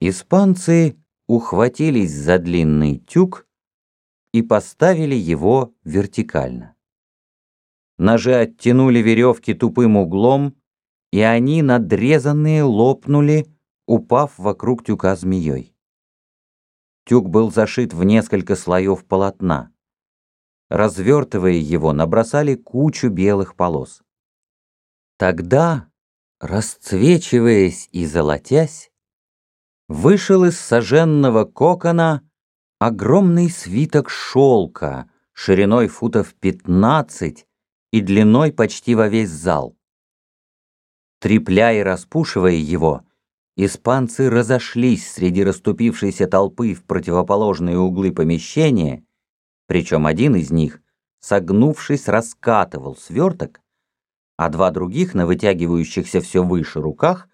Испанцы ухватились за длинный тюк и поставили его вертикально. Ножи оттянули веревки тупым углом, и они, надрезанные, лопнули, упав вокруг тюка змеей. Тюк был зашит в несколько слоев полотна. Развертывая его, набросали кучу белых полос. Тогда, расцвечиваясь и золотясь, вышел из соженного кокона огромный свиток шелка шириной футов пятнадцать и длиной почти во весь зал. Трепляя и распушивая его, испанцы разошлись среди расступившейся толпы в противоположные углы помещения, причем один из них, согнувшись, раскатывал сверток, а два других на вытягивающихся все выше руках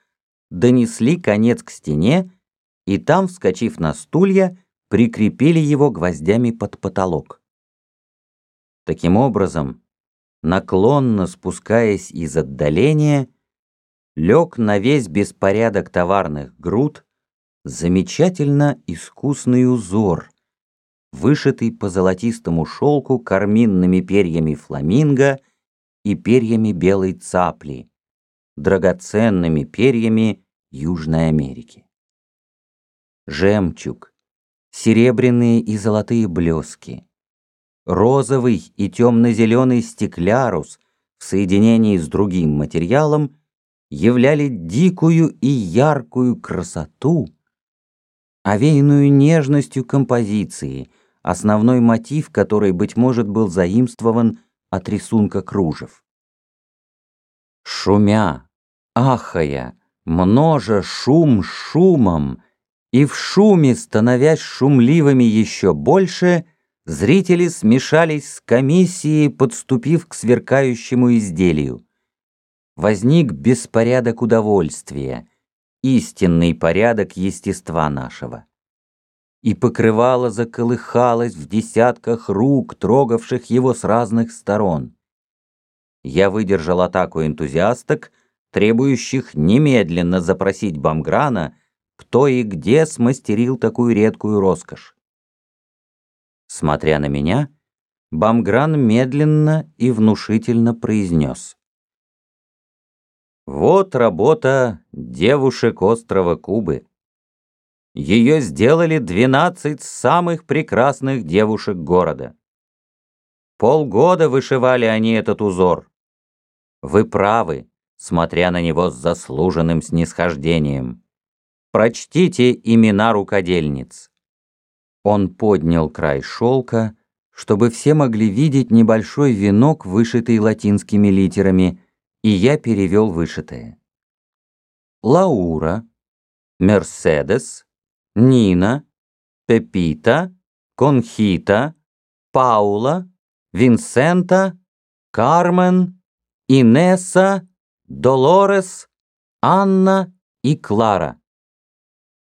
донесли конец к стене и там, вскочив на стулья, прикрепили его гвоздями под потолок. Таким образом, наклонно спускаясь из отдаления, лег на весь беспорядок товарных груд замечательно искусный узор, вышитый по золотистому шелку карминными перьями фламинго и перьями белой цапли, драгоценными перьями Южной Америки. Жемчуг, серебряные и золотые блески, розовый и темно-зеленый стеклярус в соединении с другим материалом являли дикую и яркую красоту, овеянную нежностью композиции, основной мотив которой, быть может, был заимствован от рисунка кружев. Шумя, ахая, множа шум шумом, и в шуме, становясь шумливыми еще больше, зрители смешались с комиссией, подступив к сверкающему изделию. Возник беспорядок удовольствия, истинный порядок естества нашего. И покрывало заколыхалось в десятках рук, трогавших его с разных сторон. Я выдержал атаку энтузиасток, требующих немедленно запросить Бамграна, кто и где смастерил такую редкую роскошь. Смотря на меня, Бамгран медленно и внушительно произнес. «Вот работа девушек острова Кубы. Ее сделали двенадцать самых прекрасных девушек города. Полгода вышивали они этот узор. Вы правы, смотря на него с заслуженным снисхождением. Прочтите имена рукодельниц. Он поднял край шелка, чтобы все могли видеть небольшой венок, вышитый латинскими литерами, и я перевел вышитое. Лаура, Мерседес, Нина, Пепита, Конхита, Паула, Винсента, Кармен, Инесса, Долорес, Анна и Клара.